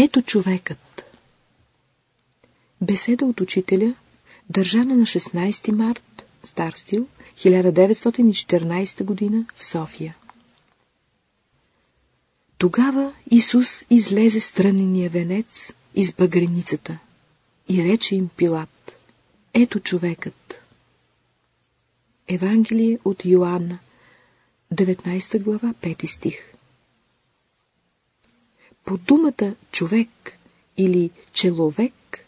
Ето човекът. Беседа от учителя, държана на 16 март, стар стил, 1914 година в София. Тогава Исус излезе странения венец из багреницата и рече им Пилат, ето човекът. Евангелие от Йоанна, 19 глава, 5 стих. По думата човек или человек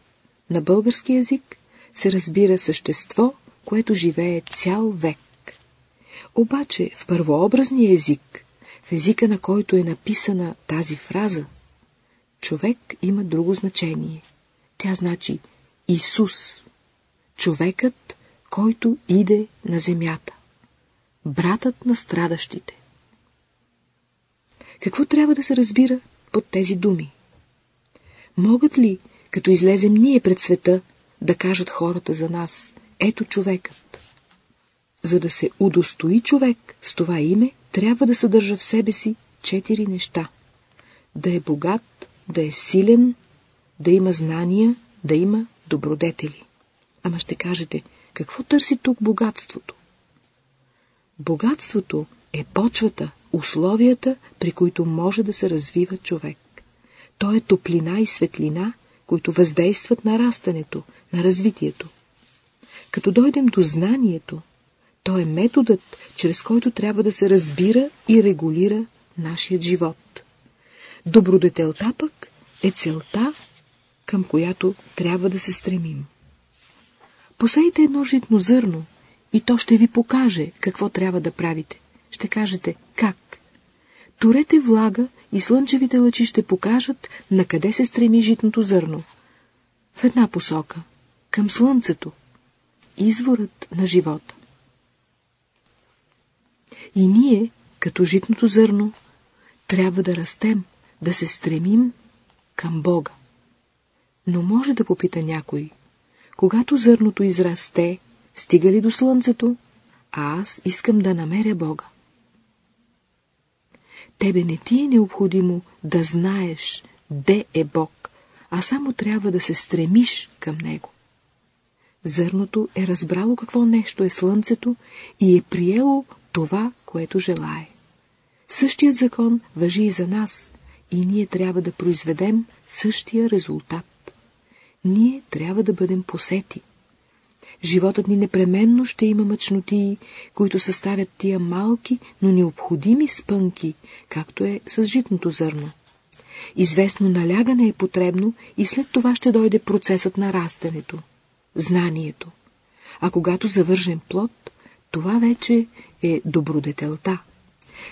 на български язик се разбира същество, което живее цял век. Обаче в първообразния език, в езика на който е написана тази фраза, човек има друго значение. Тя значи Исус, човекът, който иде на земята, братът на страдащите. Какво трябва да се разбира под тези думи? Могат ли, като излезем ние пред света, да кажат хората за нас, ето човекът? За да се удостои човек с това име, трябва да съдържа в себе си четири неща. Да е богат, да е силен, да има знания, да има добродетели. Ама ще кажете, какво търси тук богатството? Богатството е почвата, условията, при които може да се развива човек. То е топлина и светлина, които въздействат на растането, на развитието. Като дойдем до знанието, то е методът, чрез който трябва да се разбира и регулира нашият живот. Добродетелта пък е целта, към която трябва да се стремим. Посейте едно житно зърно и то ще ви покаже какво трябва да правите. Ще кажете как. Турете влага и слънчевите лъчи ще покажат на къде се стреми житното зърно. В една посока. Към слънцето. Изворът на живота. И ние, като житното зърно, трябва да растем, да се стремим към Бога. Но може да попита някой, когато зърното израсте, стига ли до слънцето, а аз искам да намеря Бога. Тебе не ти е необходимо да знаеш де е Бог, а само трябва да се стремиш към Него. Зърното е разбрало какво нещо е слънцето и е приело това, което желае. Същият закон въжи и за нас, и ние трябва да произведем същия резултат ние трябва да бъдем посети. Животът ни непременно ще има мъчноти, които съставят тия малки, но необходими спънки, както е с житното зърно. Известно налягане е потребно и след това ще дойде процесът на растенето, знанието. А когато завържем плод, това вече е добродетелта.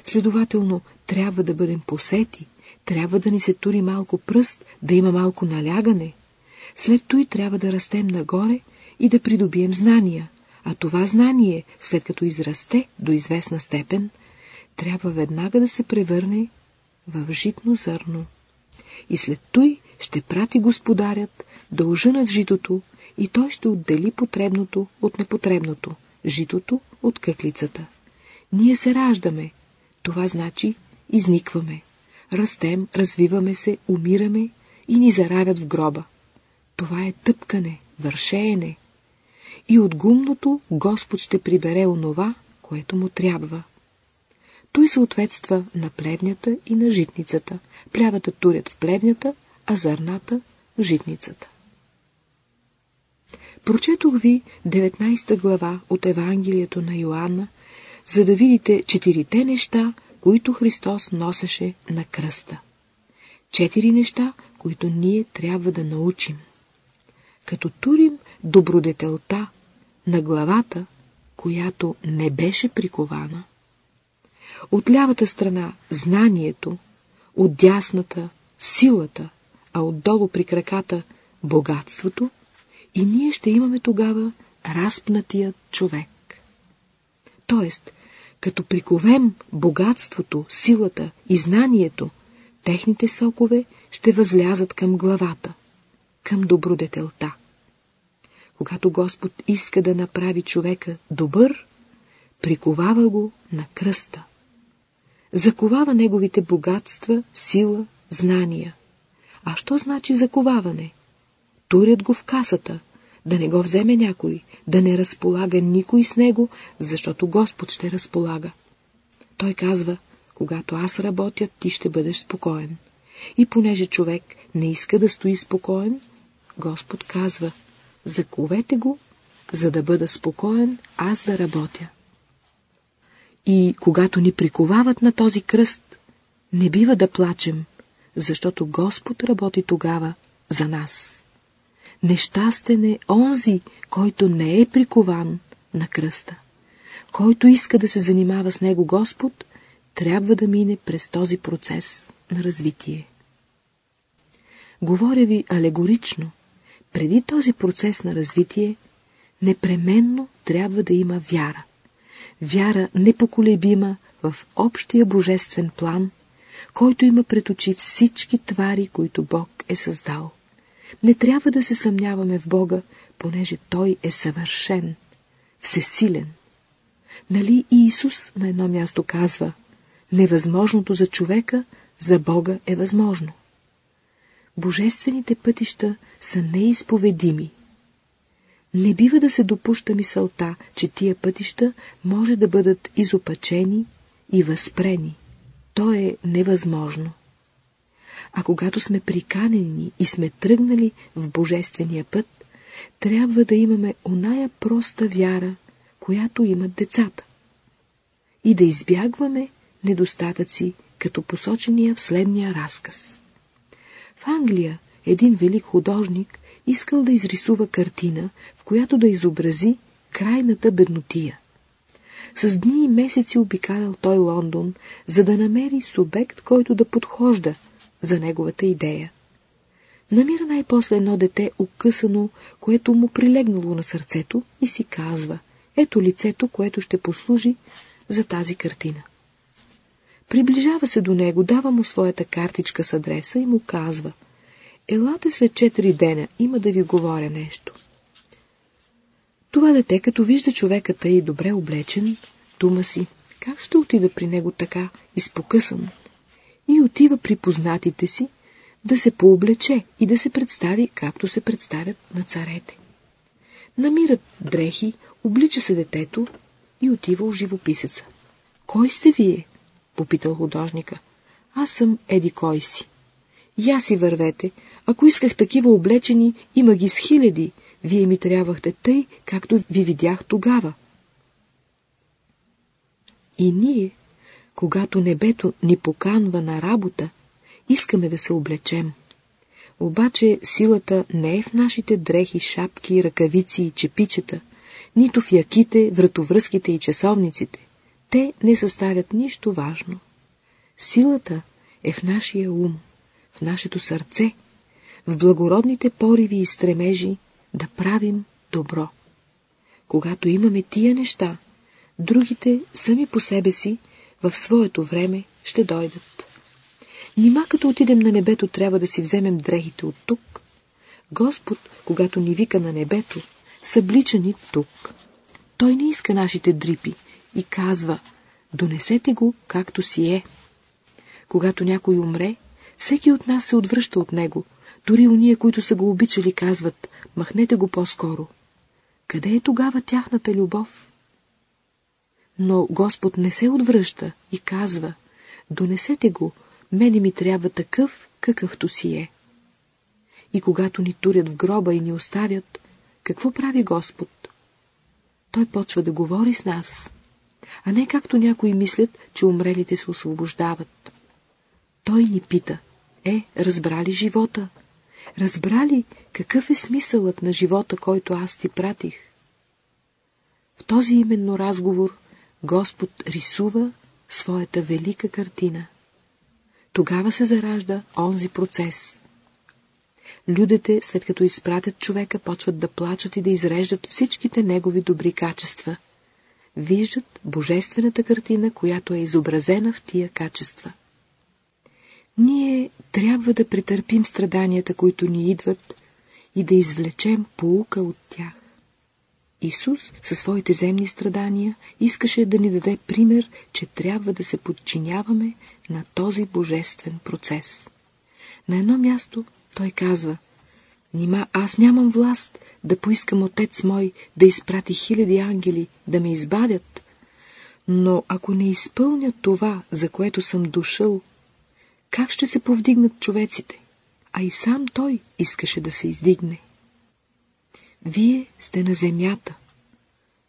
Следователно, трябва да бъдем посети, трябва да ни се тури малко пръст, да има малко налягане, след той трябва да растем нагоре и да придобием знания, а това знание, след като израсте до известна степен, трябва веднага да се превърне в житно зърно. И след той ще прати господарят да оженат житото и той ще отдели потребното от непотребното, житото от къклицата. Ние се раждаме, това значи изникваме. Растем, развиваме се, умираме и ни заравят в гроба. Това е тъпкане, вършеене. И от гумното Господ ще прибере онова, което му трябва. Той съответства на плевнята и на житницата. Плявата турят в плевнята, а зърната в житницата. Прочетох ви 19 глава от Евангелието на Йоанна, за да видите четирите неща, които Христос носеше на кръста. Четири неща, които ние трябва да научим като турим добродетелта на главата, която не беше прикована. От лявата страна знанието, от дясната силата, а отдолу при краката богатството, и ние ще имаме тогава разпнатият човек. Тоест, като приковем богатството, силата и знанието, техните сокове ще възлязат към главата към добродетелта. Когато Господ иска да направи човека добър, приковава го на кръста. Заковава неговите богатства, сила, знания. А що значи заковаване? Турят го в касата, да не го вземе някой, да не разполага никой с него, защото Господ ще разполага. Той казва, когато аз работя, ти ще бъдеш спокоен. И понеже човек не иска да стои спокоен, Господ казва, заковете го, за да бъда спокоен, аз да работя. И когато ни приковават на този кръст, не бива да плачем, защото Господ работи тогава за нас. Нещастен е онзи, който не е прикован на кръста. Който иска да се занимава с него Господ, трябва да мине през този процес на развитие. Говоря ви алегорично. Преди този процес на развитие, непременно трябва да има вяра. Вяра непоколебима в общия божествен план, който има пред очи всички твари, които Бог е създал. Не трябва да се съмняваме в Бога, понеже Той е съвършен, всесилен. Нали и Исус на едно място казва, невъзможното за човека, за Бога е възможно. Божествените пътища са неизповедими. Не бива да се допуща мисълта, че тия пътища може да бъдат изопачени и възпрени. То е невъзможно. А когато сме приканени и сме тръгнали в Божествения път, трябва да имаме оная проста вяра, която имат децата. И да избягваме недостатъци, като посочения в следния разказ. В Англия един велик художник искал да изрисува картина, в която да изобрази крайната беднотия. С дни и месеци обикалял той Лондон, за да намери субект, който да подхожда за неговата идея. Намира най-после едно дете окъсано, което му прилегнало на сърцето и си казва, ето лицето, което ще послужи за тази картина. Приближава се до него, дава му своята картичка с адреса и му казва Елате след четири дена, има да ви говоря нещо. Това дете, като вижда човека тъй добре облечен, дума си, как ще отида при него така, изпокъсан? И отива при познатите си, да се пооблече и да се представи, както се представят на царете. Намират дрехи, облича се детето и отива у живописеца. Кой сте вие? попитал художника. Аз съм Еди кой си. Я си вървете. Ако исках такива облечени, има ги с хиляди. Вие ми трябвахте тъй, както ви видях тогава. И ние, когато небето ни поканва на работа, искаме да се облечем. Обаче силата не е в нашите дрехи, шапки, ръкавици и чепичета, нито в яките, вратовръзките и часовниците. Те не съставят нищо важно. Силата е в нашия ум, в нашето сърце, в благородните пориви и стремежи да правим добро. Когато имаме тия неща, другите сами по себе си в своето време ще дойдат. Нима като отидем на небето, трябва да си вземем дрехите от тук. Господ, когато ни вика на небето, съблича ни тук. Той не иска нашите дрипи, и казва «Донесете го, както си е». Когато някой умре, всеки от нас се отвръща от него. Дори уния, които са го обичали, казват «Махнете го по-скоро». Къде е тогава тяхната любов? Но Господ не се отвръща и казва «Донесете го, мене ми трябва такъв, какъвто си е». И когато ни турят в гроба и ни оставят, какво прави Господ? Той почва да говори с нас а не както някои мислят, че умрелите се освобождават. Той ни пита, е, разбрали живота? Разбрали какъв е смисълът на живота, който аз ти пратих? В този именно разговор Господ рисува своята велика картина. Тогава се заражда онзи процес. Людите, след като изпратят човека, почват да плачат и да изреждат всичките негови добри качества – виждат божествената картина, която е изобразена в тия качества. Ние трябва да претърпим страданията, които ни идват и да извлечем поука от тях. Исус със своите земни страдания искаше да ни даде пример, че трябва да се подчиняваме на този божествен процес. На едно място той казва Нима аз нямам власт да поискам отец мой да изпрати хиляди ангели да ме избавят, но ако не изпълня това, за което съм дошъл, как ще се повдигнат човеците? А и сам той искаше да се издигне. Вие сте на земята.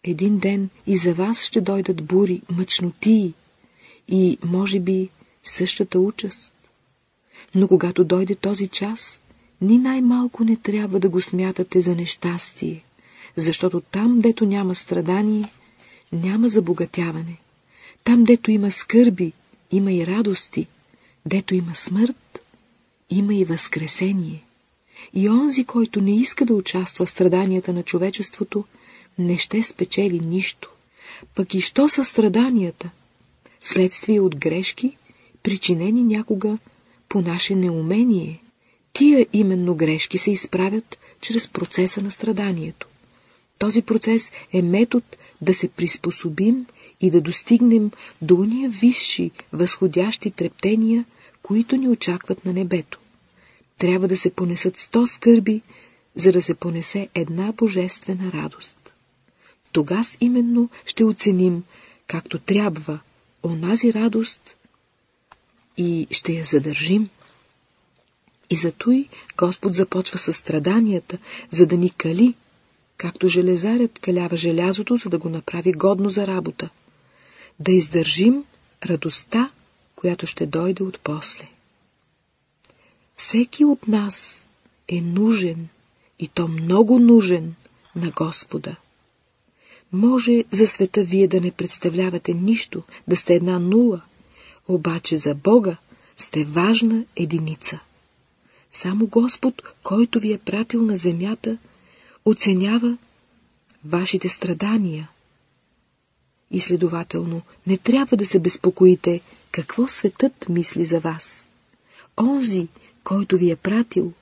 Един ден и за вас ще дойдат бури, мъчнотии и, може би, същата участ. Но когато дойде този час, ни най-малко не трябва да го смятате за нещастие, защото там, дето няма страдание, няма забогатяване. Там, дето има скърби, има и радости. Дето има смърт, има и възкресение. И онзи, който не иска да участва в страданията на човечеството, не ще спечели нищо. Пък и що са страданията? Следствие от грешки, причинени някога по наше неумение. Тия именно грешки се изправят чрез процеса на страданието. Този процес е метод да се приспособим и да достигнем до уния висши, възходящи трептения, които ни очакват на небето. Трябва да се понесат сто скърби, за да се понесе една божествена радост. Тогас именно ще оценим, както трябва, онази радост и ще я задържим. И зато и Господ започва със страданията, за да ни кали, както железарят калява желязото, за да го направи годно за работа. Да издържим радостта, която ще дойде от после. Всеки от нас е нужен, и то много нужен, на Господа. Може за света вие да не представлявате нищо, да сте една нула, обаче за Бога сте важна единица. Само Господ, който ви е пратил на земята, оценява вашите страдания. И следователно не трябва да се безпокоите какво светът мисли за вас. Онзи, който ви е пратил,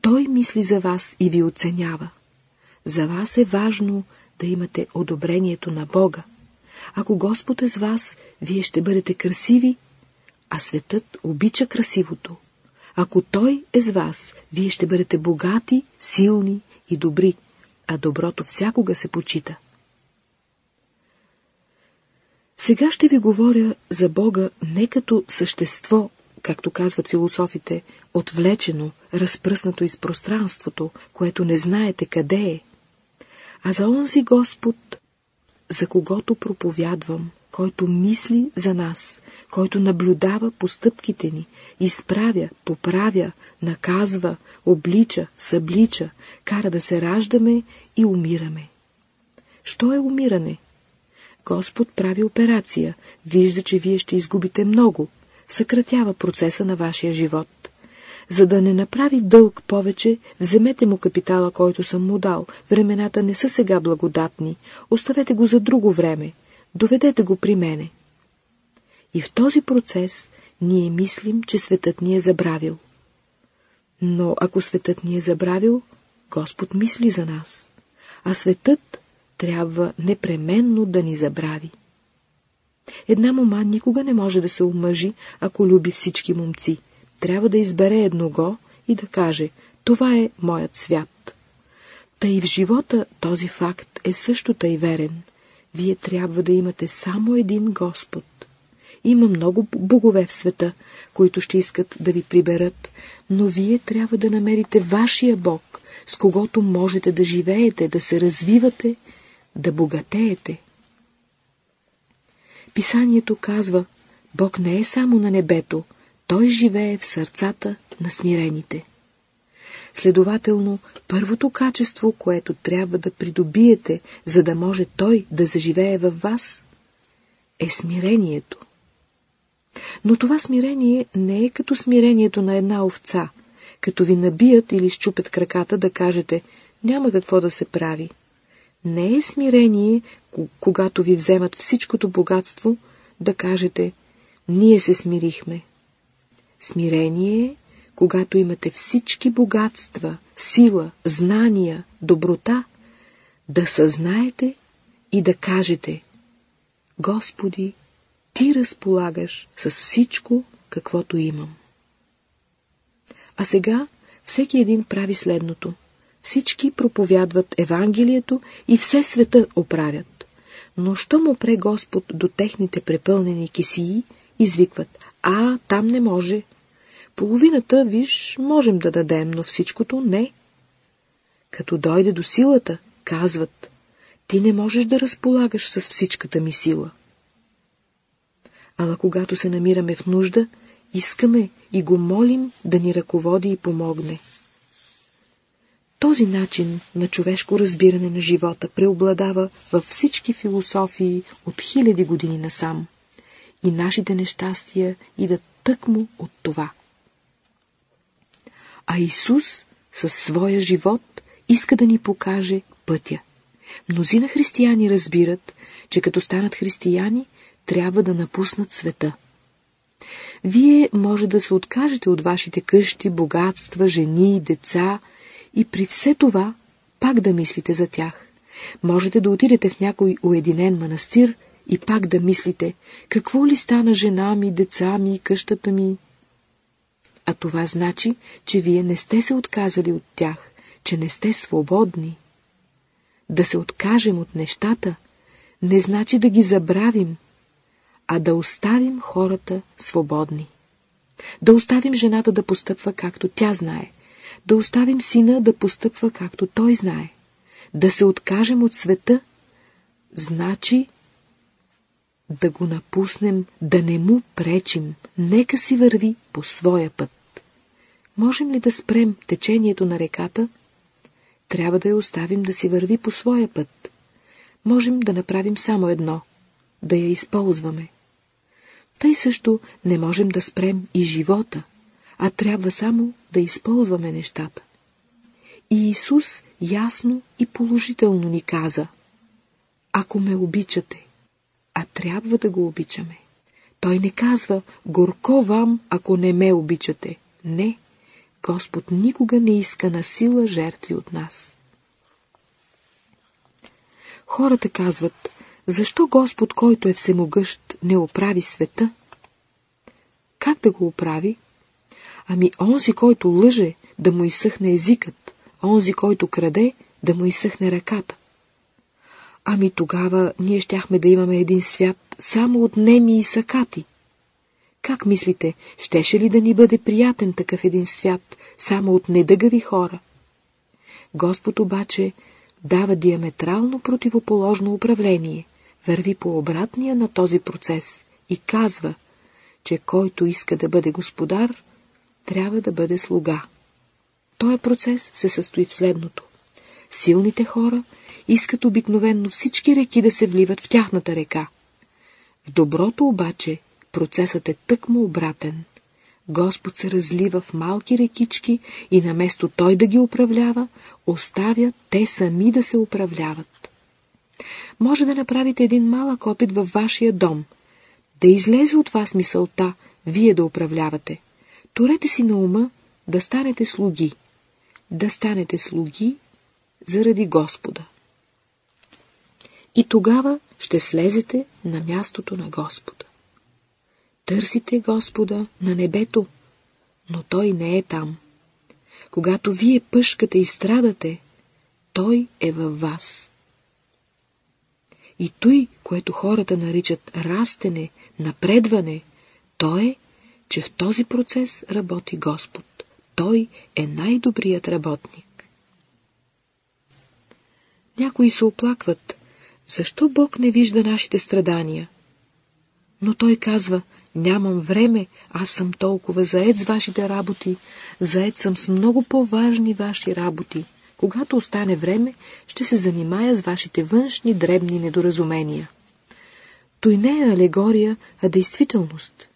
той мисли за вас и ви оценява. За вас е важно да имате одобрението на Бога. Ако Господ е с вас, вие ще бъдете красиви, а светът обича красивото. Ако Той е с вас, вие ще бъдете богати, силни и добри, а доброто всякога се почита. Сега ще ви говоря за Бога не като същество, както казват философите, отвлечено, разпръснато из пространството, което не знаете къде е, а за онзи Господ, за когото проповядвам, който мисли за нас, който наблюдава постъпките ни, изправя, поправя, наказва, облича, съблича, кара да се раждаме и умираме. Що е умиране? Господ прави операция, вижда, че вие ще изгубите много, съкратява процеса на вашия живот. За да не направи дълг повече, вземете му капитала, който съм му дал. Времената не са сега благодатни. Оставете го за друго време. Доведете го при мене. И в този процес ние мислим, че светът ни е забравил. Но ако светът ни е забравил, Господ мисли за нас. А светът трябва непременно да ни забрави. Една мома никога не може да се омъжи, ако люби всички момци. Трябва да избере едного и да каже «Това е моят свят». Та и в живота този факт е също тъй верен. Вие трябва да имате само един Господ. Има много богове в света, които ще искат да ви приберат, но вие трябва да намерите вашия Бог, с когото можете да живеете, да се развивате, да богатеете. Писанието казва, Бог не е само на небето, Той живее в сърцата на смирените. Следователно, първото качество, което трябва да придобиете, за да може Той да заживее във вас, е смирението. Но това смирение не е като смирението на една овца, като ви набият или щупят краката да кажете «няма какво да се прави». Не е смирение, когато ви вземат всичкото богатство, да кажете «ние се смирихме». Смирение е, когато имате всички богатства, сила, знания, доброта, да съзнаете и да кажете Господи, Ти разполагаш с всичко, каквото имам. А сега всеки един прави следното. Всички проповядват Евангелието и все света оправят. Но що му пре Господ до техните препълнени кисии, извикват, а, там не може. Половината, виж, можем да дадем, но всичкото не. Като дойде до силата, казват, ти не можеш да разполагаш с всичката ми сила. Ала когато се намираме в нужда, искаме и го молим да ни ръководи и помогне. Този начин на човешко разбиране на живота преобладава във всички философии от хиляди години насам. И нашите нещастия идат тъкмо от това. А Исус със своя живот иска да ни покаже пътя. Мнозина християни разбират, че като станат християни, трябва да напуснат света. Вие може да се откажете от вашите къщи, богатства, жени, деца и при все това пак да мислите за тях. Можете да отидете в някой уединен манастир и пак да мислите, какво ли стана жена ми, деца ми, къщата ми. А това значи, че вие не сте се отказали от тях, че не сте свободни. Да се откажем от нещата не значи да ги забравим, а да оставим хората свободни. Да оставим жената да постъпва както тя знае, да оставим сина да постъпва както той знае, да се откажем от света, значи да го напуснем, да не му пречим, нека си върви по своя път. Можем ли да спрем течението на реката? Трябва да я оставим да си върви по своя път. Можем да направим само едно — да я използваме. Тъй също не можем да спрем и живота, а трябва само да използваме нещата. И Исус ясно и положително ни каза Ако ме обичате, а трябва да го обичаме. Той не казва Горко вам, ако не ме обичате. Не, Господ никога не иска на сила жертви от нас. Хората казват, защо Господ, който е всемогъщ, не оправи света? Как да го оправи? Ами онзи, който лъже, да му изсъхне езикът, онзи, който краде, да му изсъхне ръката. Ами тогава ние щяхме да имаме един свят само от неми и сакати. Как мислите, щеше ли да ни бъде приятен такъв един свят, само от недъгави хора? Господ обаче дава диаметрално противоположно управление, върви по обратния на този процес и казва, че който иска да бъде господар, трябва да бъде слуга. Този процес се състои в следното. Силните хора искат обикновенно всички реки да се вливат в тяхната река. В доброто обаче процесът е тъкмо обратен. Господ се разлива в малки рекички и наместо Той да ги управлява, оставя те сами да се управляват. Може да направите един малък опит във вашия дом, да излезе от вас мисълта, вие да управлявате. Торете си на ума да станете слуги, да станете слуги заради Господа. И тогава ще слезете на мястото на Господа. Търсите Господа на небето, но Той не е там. Когато вие пъшкате и страдате, Той е във вас. И той, което хората наричат растене, напредване, то е, че в този процес работи Господ. Той е най-добрият работник. Някои се оплакват, защо Бог не вижда нашите страдания? Но Той казва, нямам време, аз съм толкова заед с вашите работи, заед съм с много по-важни ваши работи. Когато остане време, ще се занимая с вашите външни дребни недоразумения. Той не е алегория, а действителност.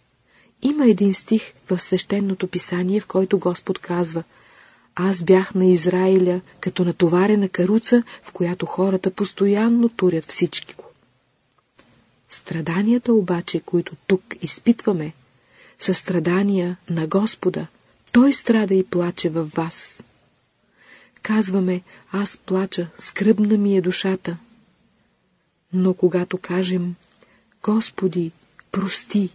Има един стих в свещеното писание, в който Господ казва Аз бях на Израиля като натоварена каруца, в която хората постоянно турят всички го. Страданията обаче, които тук изпитваме, са страдания на Господа. Той страда и плаче във вас. Казваме, аз плача, скръбна ми е душата. Но когато кажем, Господи, прости,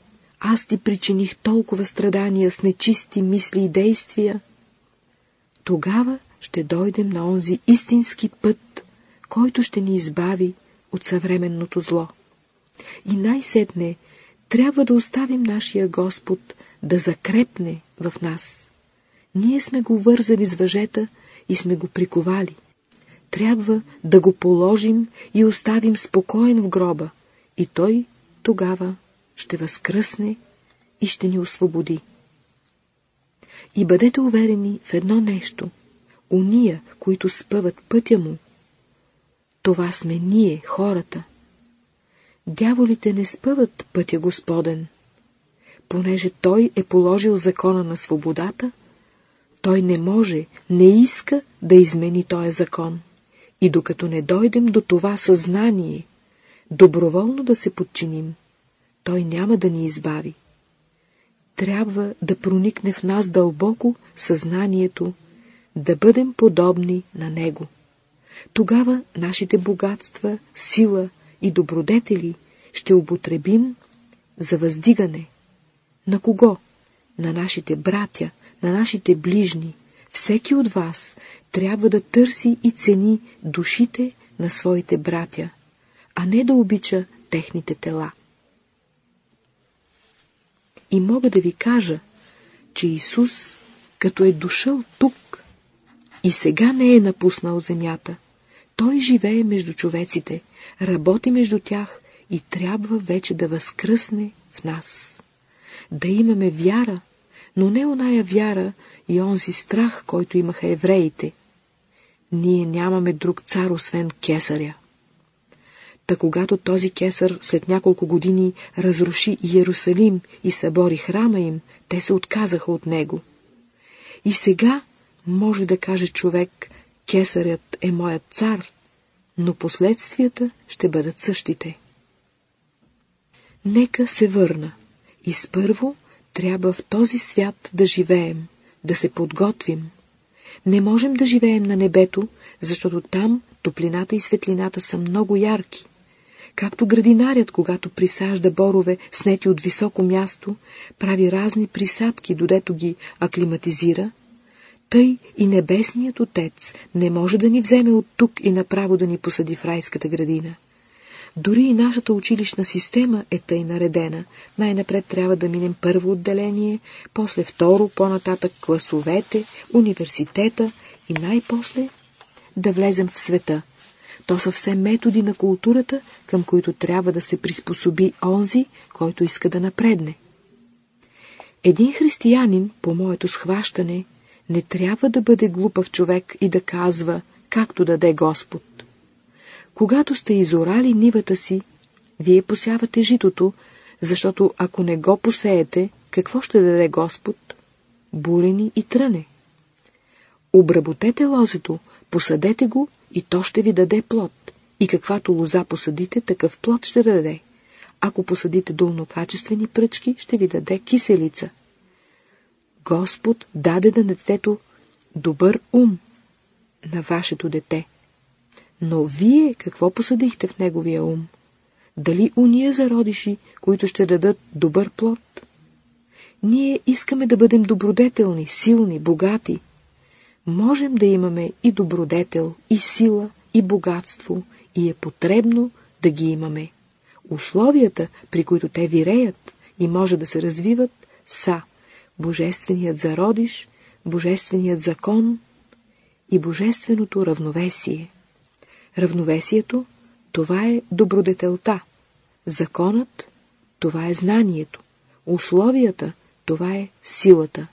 аз ти причиних толкова страдания с нечисти мисли и действия, Тогава ще дойдем на онзи истински път, който ще ни избави от съвременното зло. И най-сетне трябва да оставим нашия Господ да закрепне в нас. Ние сме го вързали с въжета и сме го приковали. Трябва да го положим и оставим спокоен в гроба, и той тогава ще възкръсне и ще ни освободи. И бъдете уверени в едно нещо. Уния, които спъват пътя му, това сме ние, хората. Дяволите не спъват пътя Господен. Понеже Той е положил закона на свободата, Той не може, не иска да измени този закон. И докато не дойдем до това съзнание, доброволно да се подчиним, Той няма да ни избави. Трябва да проникне в нас дълбоко съзнанието, да бъдем подобни на Него. Тогава нашите богатства, сила и добродетели ще употребим за въздигане. На кого? На нашите братя, на нашите ближни. Всеки от вас трябва да търси и цени душите на своите братя, а не да обича техните тела. И мога да ви кажа, че Исус, като е дошъл тук и сега не е напуснал земята, той живее между човеците, работи между тях и трябва вече да възкръсне в нас. Да имаме вяра, но не оная вяра и онзи страх, който имаха евреите. Ние нямаме друг цар, освен кесаря. Та когато този кесар след няколко години разруши Иерусалим и събори храма им, те се отказаха от него. И сега може да каже човек, кесарят е моят цар, но последствията ще бъдат същите. Нека се върна. И спърво трябва в този свят да живеем, да се подготвим. Не можем да живеем на небето, защото там топлината и светлината са много ярки. Както градинарят, когато присажда борове, снети от високо място, прави разни присадки, додето ги аклиматизира, тъй и небесният Отец не може да ни вземе от тук и направо да ни посади в райската градина. Дори и нашата училищна система е тъй наредена. Най-напред трябва да минем първо отделение, после второ, по-нататък класовете, университета и най-после да влезем в света. То са все методи на културата, към които трябва да се приспособи онзи, който иска да напредне. Един християнин, по моето схващане, не трябва да бъде глупав човек и да казва, както даде Господ. Когато сте изорали нивата си, вие посявате житото, защото ако не го посеете, какво ще даде Господ? Бурени и тръне. Обработете лозето, посадете го и то ще ви даде плод. И каквато лоза посадите, такъв плод ще даде. Ако посадите долнокачествени пръчки, ще ви даде киселица. Господ даде на детето добър ум на вашето дете. Но вие какво посадихте в неговия ум? Дали уния зародиши, които ще дадат добър плод? Ние искаме да бъдем добродетелни, силни, богати. Можем да имаме и добродетел, и сила, и богатство, и е потребно да ги имаме. Условията, при които те виреят и може да се развиват, са Божественият зародиш, Божественият закон и Божественото равновесие. Равновесието – това е добродетелта. Законът – това е знанието. Условията – това е силата.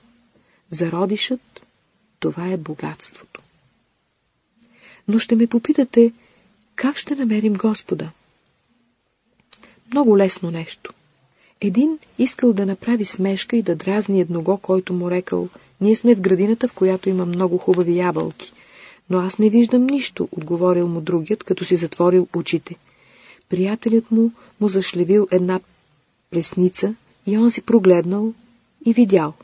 Зародишът – това е богатството. Но ще ме попитате, как ще намерим Господа? Много лесно нещо. Един искал да направи смешка и да дразни едного, който му рекал, ние сме в градината, в която има много хубави ябълки. Но аз не виждам нищо, отговорил му другият, като си затворил очите. Приятелят му му зашлевил една плесница и он си прогледнал и видял.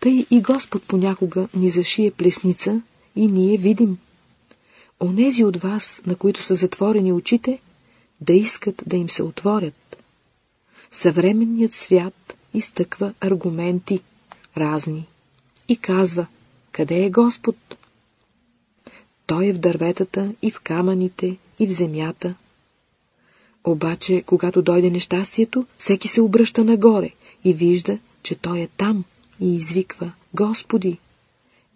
Тъй и Господ понякога ни зашие плесница и ние видим. Онези от вас, на които са затворени очите, да искат да им се отворят. Съвременният свят изтъква аргументи разни и казва, къде е Господ? Той е в дърветата и в камъните и в земята. Обаче, когато дойде нещастието, всеки се обръща нагоре и вижда, че Той е там и извиква Господи.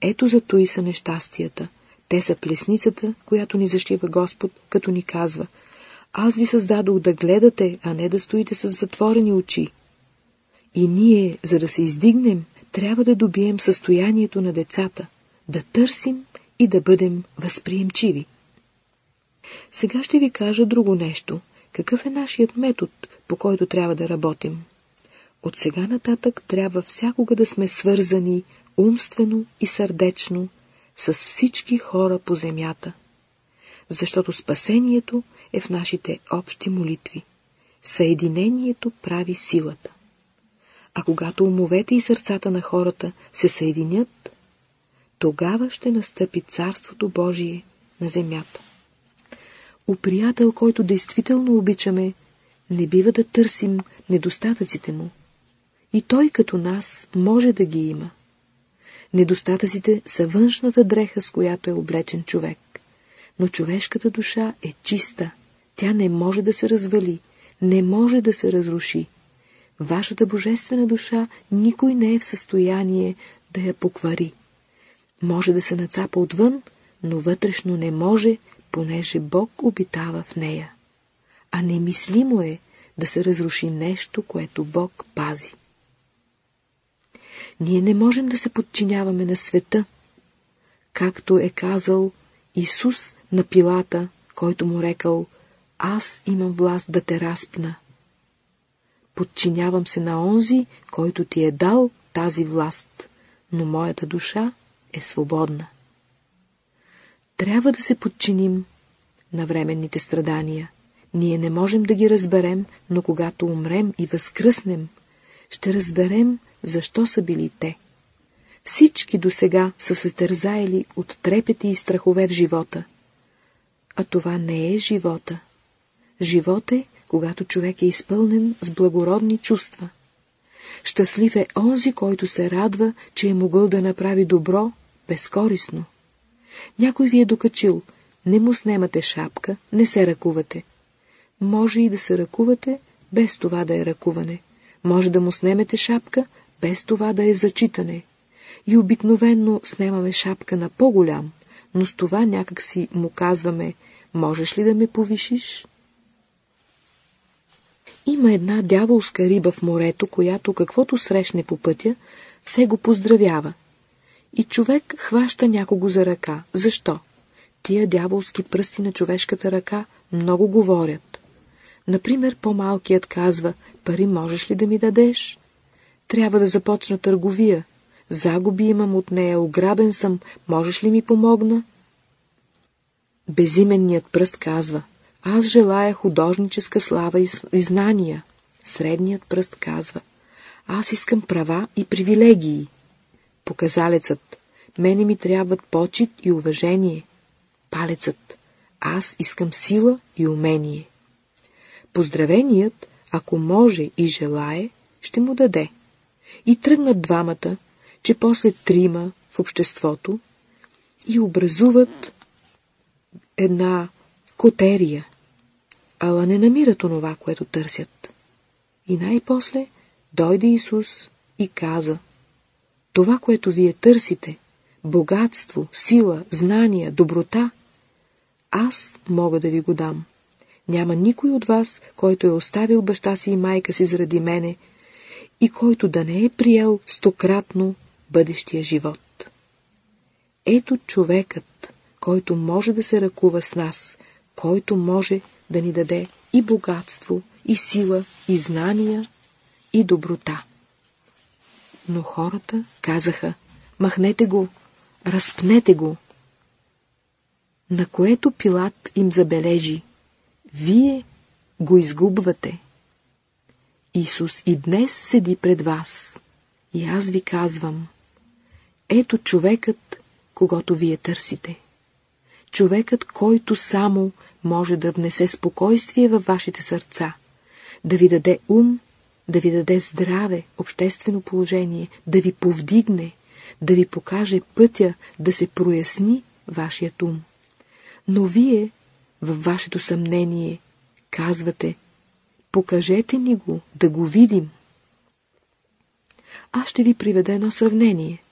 Ето за и са нещастията. Те са плесницата, която ни защива Господ, като ни казва Аз ви създадох да гледате, а не да стоите с затворени очи. И ние, за да се издигнем, трябва да добием състоянието на децата, да търсим и да бъдем възприемчиви. Сега ще ви кажа друго нещо. Какъв е нашият метод, по който трябва да работим? От сега нататък трябва всякога да сме свързани умствено и сърдечно с всички хора по земята, защото спасението е в нашите общи молитви. Съединението прави силата. А когато умовете и сърцата на хората се съединят, тогава ще настъпи Царството Божие на земята. У приятел, който действително обичаме, не бива да търсим недостатъците му. И той като нас може да ги има. Недостатъците са външната дреха, с която е облечен човек. Но човешката душа е чиста. Тя не може да се развали, не може да се разруши. Вашата божествена душа никой не е в състояние да я поквари. Може да се нацапа отвън, но вътрешно не може, понеже Бог обитава в нея. А немислимо е да се разруши нещо, което Бог пази. Ние не можем да се подчиняваме на света, както е казал Исус на Пилата, който му рекал «Аз имам власт да те разпна». Подчинявам се на онзи, който ти е дал тази власт, но моята душа е свободна. Трябва да се подчиним на временните страдания. Ние не можем да ги разберем, но когато умрем и възкръснем, ще разберем защо са били те. Всички до сега са се тързаели от трепети и страхове в живота. А това не е живота. Живот е, когато човек е изпълнен с благородни чувства. Щастлив е онзи, който се радва, че е могъл да направи добро безкорисно. Някой ви е докачил, не му снемате шапка, не се ръкувате. Може и да се ръкувате, без това да е ръкуване. Може да му снемете шапка, без това да е зачитане. И обикновенно снемаме шапка на по-голям, но с това някак си му казваме, можеш ли да ме повишиш? Има една дяволска риба в морето, която каквото срещне по пътя, все го поздравява. И човек хваща някого за ръка. Защо? Тия дяволски пръсти на човешката ръка много говорят. Например, по-малкият казва, пари можеш ли да ми дадеш? Трябва да започна търговия. Загуби имам от нея, ограбен съм, можеш ли ми помогна? Безименният пръст казва, аз желая художническа слава и, знания. Средният пръст казва, аз искам права и привилегии. Показалецът, мене ми трябват почет и уважение. Палецът, аз искам сила и умение. Поздравеният, ако може и желае, ще му даде. И тръгнат двамата, че после трима в обществото и образуват една котерия, ала не намират онова, което търсят. И най-после дойде Исус и каза, това, което вие търсите, богатство, сила, знания, доброта, аз мога да ви го дам. Няма никой от вас, който е оставил баща си и майка си заради мене и който да не е приел стократно бъдещия живот. Ето човекът, който може да се ръкува с нас, който може да ни даде и богатство, и сила, и знания, и доброта. Но хората казаха, махнете го, разпнете го. На което Пилат им забележи, вие го изгубвате. Исус и днес седи пред вас. И аз ви казвам, ето човекът, когато вие търсите. Човекът, който само може да внесе спокойствие във вашите сърца, да ви даде ум, да ви даде здраве, обществено положение, да ви повдигне, да ви покаже пътя да се проясни вашият ум. Но вие, във вашето съмнение, казвате, покажете ни го, да го видим. Аз ще ви приведа едно сравнение.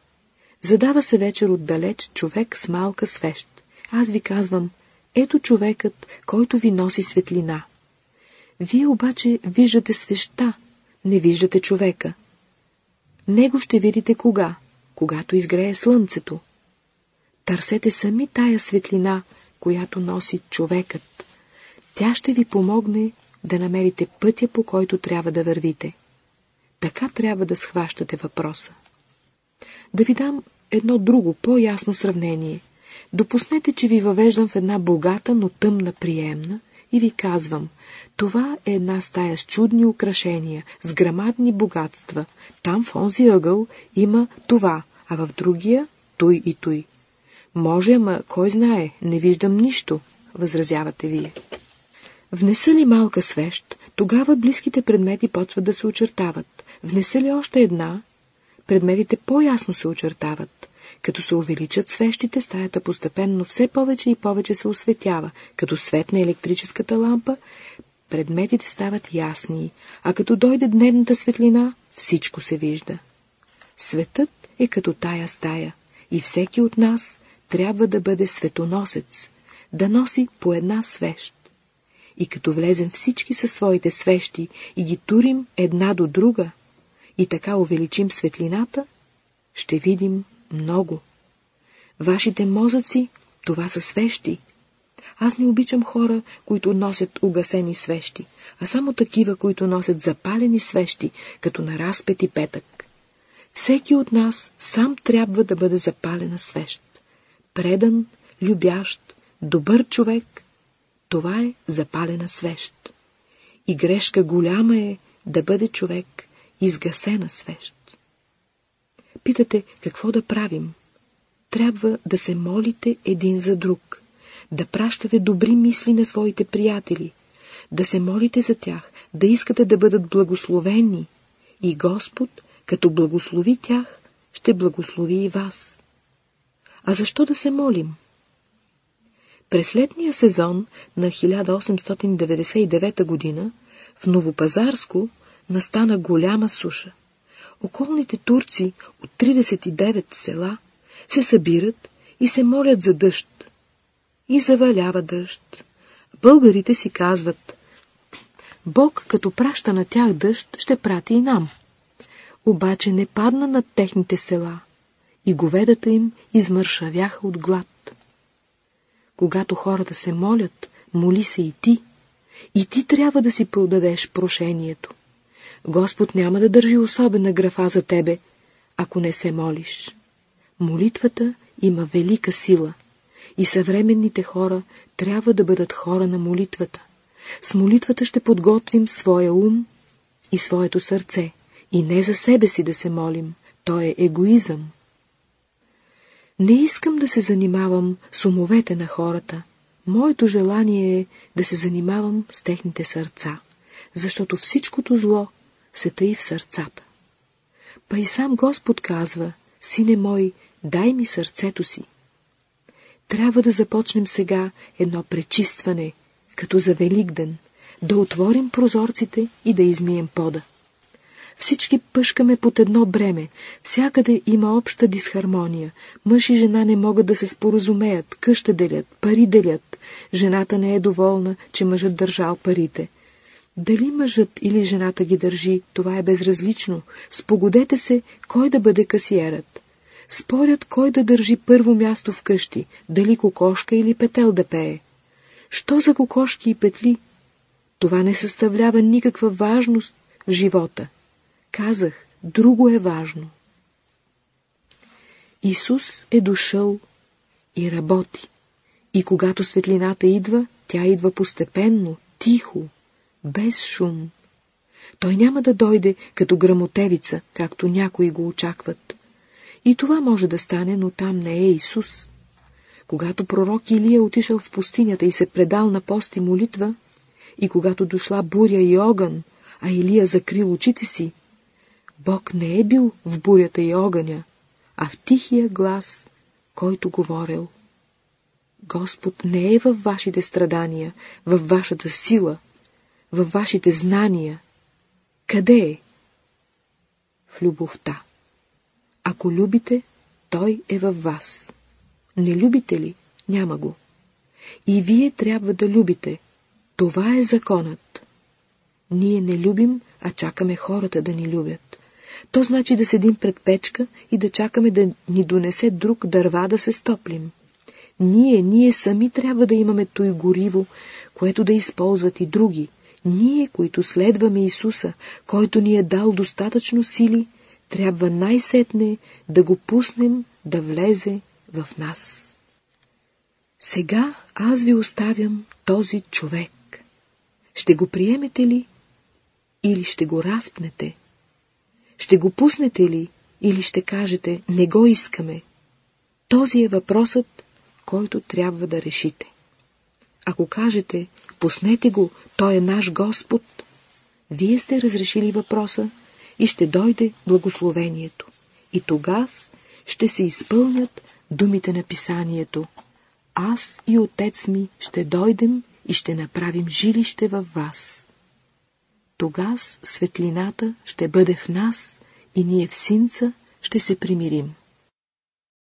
Задава се вечер отдалеч човек с малка свещ. Аз ви казвам, ето човекът, който ви носи светлина. Вие обаче виждате свеща, не виждате човека. Него ще видите кога? Когато изгрее слънцето. Търсете сами тая светлина, която носи човекът. Тя ще ви помогне да намерите пътя, по който трябва да вървите. Така трябва да схващате въпроса. Да ви дам едно друго, по-ясно сравнение. Допуснете, че ви въвеждам в една богата, но тъмна приемна и ви казвам, това е една стая с чудни украшения, с грамадни богатства. Там в онзи ъгъл има това, а в другия той и той. Може, ама кой знае, не виждам нищо, възразявате вие. Внеса ли малка свещ, тогава близките предмети почват да се очертават. Внеса ли още една, предметите по-ясно се очертават. Като се увеличат свещите, стаята постепенно все повече и повече се осветява. Като светне електрическата лампа, предметите стават ясни, а като дойде дневната светлина, всичко се вижда. Светът е като тая стая и всеки от нас трябва да бъде светоносец, да носи по една свещ. И като влезем всички със своите свещи и ги турим една до друга, и така увеличим светлината, ще видим много. Вашите мозъци, това са свещи. Аз не обичам хора, които носят угасени свещи, а само такива, които носят запалени свещи, като на разпети петък. Всеки от нас сам трябва да бъде запалена свещ. Предан, любящ, добър човек, това е запалена свещ. И грешка голяма е да бъде човек изгасена свещ. Питате, какво да правим? Трябва да се молите един за друг, да пращате добри мисли на своите приятели, да се молите за тях, да искате да бъдат благословени и Господ, като благослови тях, ще благослови и вас. А защо да се молим? През летния сезон на 1899 година в Новопазарско настана голяма суша. Околните турци от 39 села се събират и се молят за дъжд. И завалява дъжд. Българите си казват, Бог като праща на тях дъжд, ще прати и нам. Обаче не падна над техните села и говедата им измършавяха от глад. Когато хората се молят, моли се и ти. И ти трябва да си продадеш прошението. Господ няма да държи особена графа за тебе, ако не се молиш. Молитвата има велика сила и съвременните хора трябва да бъдат хора на молитвата. С молитвата ще подготвим своя ум и своето сърце и не за себе си да се молим. То е егоизъм. Не искам да се занимавам с умовете на хората. Моето желание е да се занимавам с техните сърца, защото всичкото зло се тъй в сърцата. Па и сам Господ казва, сине мой, дай ми сърцето си. Трябва да започнем сега едно пречистване, като за Великден, да отворим прозорците и да измием пода. Всички пъшкаме под едно бреме, всякъде има обща дисхармония. Мъж и жена не могат да се споразумеят, къща делят, пари делят. Жената не е доволна, че мъжът държал парите. Дали мъжът или жената ги държи, това е безразлично. Спогодете се, кой да бъде касиерът. Спорят кой да държи първо място в къщи, дали кокошка или петел да пее. Що за кокошки и петли? Това не съставлява никаква важност в живота. Казах, друго е важно. Исус е дошъл и работи. И когато светлината идва, тя идва постепенно, тихо, без шум. Той няма да дойде като грамотевица, както някои го очакват. И това може да стане, но там не е Исус. Когато пророк Илия отишъл в пустинята и се предал на пост и молитва, и когато дошла буря и огън, а Илия закрил очите си, Бог не е бил в бурята и огъня, а в тихия глас, който говорил. Господ не е във вашите страдания, във вашата сила, във вашите знания. Къде е? В любовта. Ако любите, Той е във вас. Не любите ли? Няма го. И вие трябва да любите. Това е законът. Ние не любим, а чакаме хората да ни любят. То значи да седим пред печка и да чакаме да ни донесе друг дърва да се стоплим. Ние, ние сами трябва да имаме той гориво, което да използват и други. Ние, които следваме Исуса, който ни е дал достатъчно сили, трябва най-сетне да го пуснем да влезе в нас. Сега аз ви оставям този човек. Ще го приемете ли или ще го разпнете? Ще го пуснете ли или ще кажете не го искаме? Този е въпросът, който трябва да решите. Ако кажете пуснете го, той е наш Господ, вие сте разрешили въпроса и ще дойде благословението. И тогас ще се изпълнят думите на писанието. Аз и отец ми ще дойдем и ще направим жилище във вас. Тогас светлината ще бъде в нас и ние в синца ще се примирим.